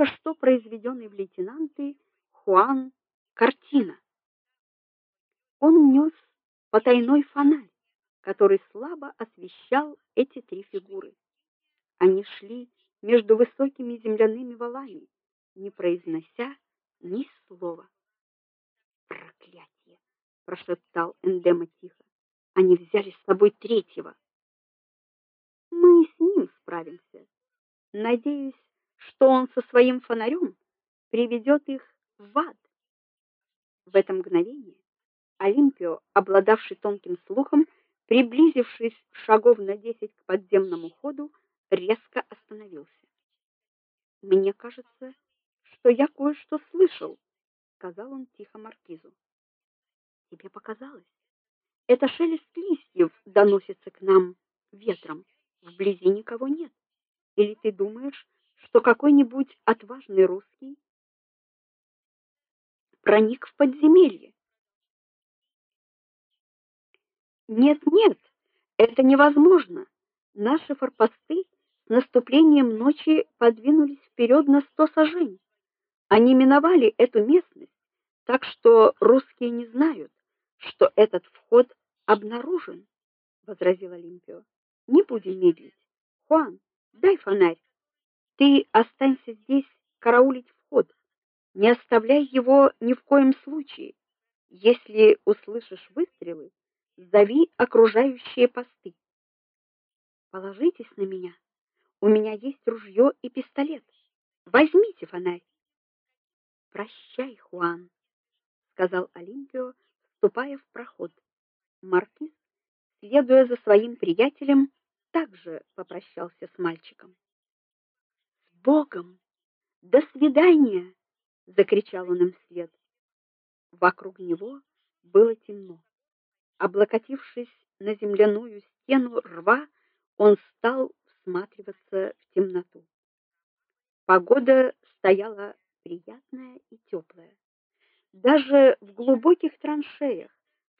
только что произведенный в лейтенанты Хуан Картина. Он нес потайной фонарь, который слабо освещал эти три фигуры. Они шли между высокими земляными валами, не произнося ни слова. Проклятие, прошептал Эндема тихо. Они взяли с собой третьего. Мы с ним справимся. Надеюсь, что он со своим фонарем приведет их в ад. В это мгновение Олимпио, обладавший тонким слухом, приблизившись шагов на десять к подземному ходу, резко остановился. Мне кажется, что я кое-что слышал, сказал он тихо маркизу. Тебе показалось? Это шелест листьев доносится к нам ветром. Вблизи никого нет. Или ты думаешь, что какой-нибудь отважный русский проник в подземелье? Нет, нет, это невозможно. Наши форпосты с наступлением ночи подвинулись вперед на сто сажень. Они миновали эту местность, так что русские не знают, что этот вход обнаружен, возразил Олимпио. Не будем медлить. Хуан, дай фонарь. Ты останься здесь караулить вход. Не оставляй его ни в коем случае. Если услышишь выстрелы, зови окружающие посты. Положитесь на меня. У меня есть ружье и пистолет. Возьмите фонарь. Прощай, Хуан, сказал Олимпио, вступая в проход. Маркиз, следуя за своим приятелем, также попрощался с мальчиком. Богом. До свидания, закричал он им вслед. Вокруг него было темно. Облокотившись на земляную стену рва, он стал всматриваться в темноту. Погода стояла приятная и теплая. Даже в глубоких траншеях,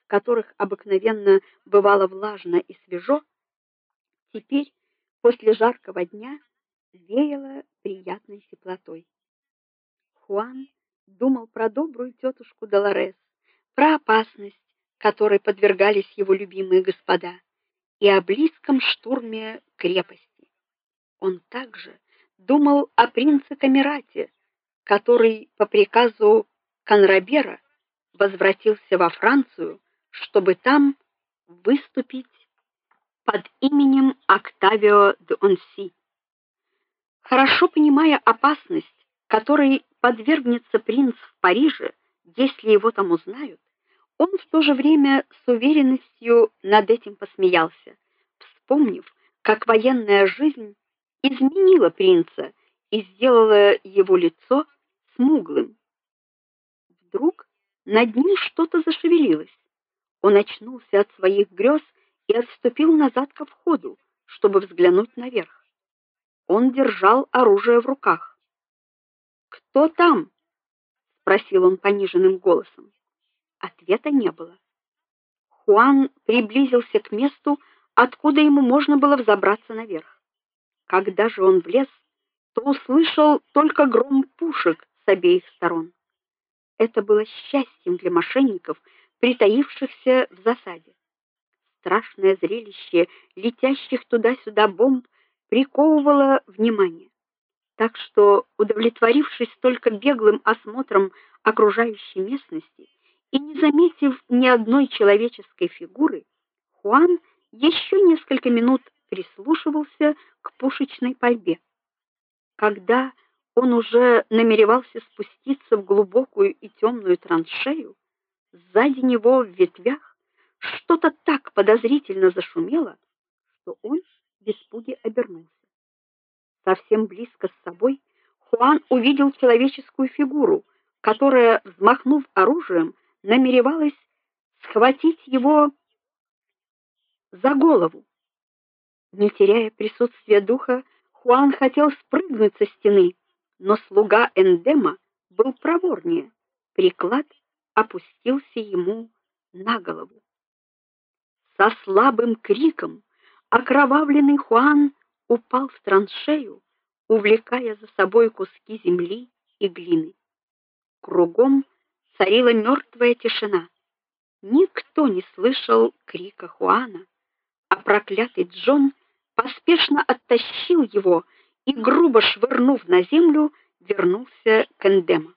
в которых обыкновенно бывало влажно и свежо, теперь после жаркого дня веяло приятной теплотой. Хуан думал про добрую тетушку Долорес, про опасность, которой подвергались его любимые господа, и о близком штурме крепости. Он также думал о принце Камерате, который по приказу Конрабера возвратился во Францию, чтобы там выступить под именем Октавио де Онси. Хорошо понимая опасность, которой подвергнется принц в Париже, если его там узнают, он в то же время с уверенностью над этим посмеялся, вспомнив, как военная жизнь изменила принца и сделала его лицо смуглым. Вдруг над ним что-то зашевелилось. Он очнулся от своих грез и отступил назад ко входу, чтобы взглянуть наверх. Он держал оружие в руках. "Кто там?" спросил он пониженным голосом. Ответа не было. Хуан приблизился к месту, откуда ему можно было взобраться наверх. Когда же он влез, то услышал только гром пушек с обеих сторон. Это было счастьем для мошенников, притаившихся в засаде. Страшное зрелище летящих туда-сюда бомб приковывало внимание. Так что, удовлетворившись только беглым осмотром окружающей местности, и не заметив ни одной человеческой фигуры, Хуан еще несколько минут прислушивался к пушечной пальбе. Когда он уже намеревался спуститься в глубокую и темную траншею, сзади него в ветвях что-то так подозрительно зашумело, что он в испуге обернулся. Совсем близко с собой Хуан увидел человеческую фигуру, которая, взмахнув оружием, намеревалась схватить его за голову. Не теряя присутствия духа, Хуан хотел спрыгнуть со стены, но слуга Эндема был проворнее. Приклад опустился ему на голову. Со слабым криком окровавленный Хуан упал в траншею, увлекая за собой куски земли и глины. Кругом царила мертвая тишина. Никто не слышал крика Хуана, а проклятый Джон поспешно оттащил его и грубо швырнув на землю, вернулся к Эндему.